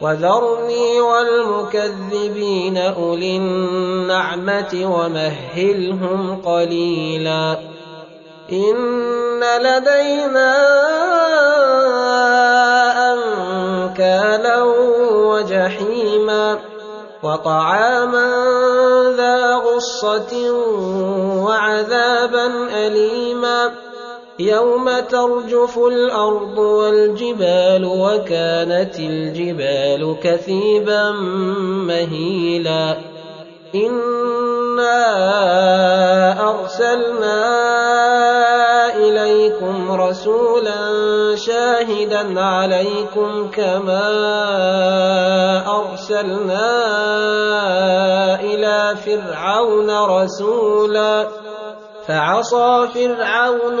وذرني والمكذبين أولي النعمة ومهلهم قليلا. إن لدينا أنكالا وجحيما وطعاما ذا غصة وعذابا أليما. يوم ترجف الأرض والجبال وكانت الجبال كثيبا مهيلا انا ارسلنا اليكم رسولا شاهدا عليكم كما ارسلنا إلى فرعون رسولا فعصى فرعون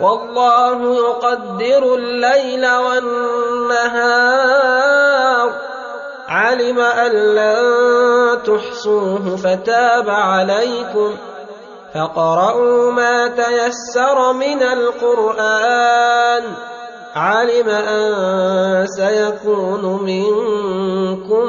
والله يقدر الليل والنهار. علم أن لن تحصوه فتاب عليكم. فقرأوا ما تيسر من القرآن. علم أن سيكون منكم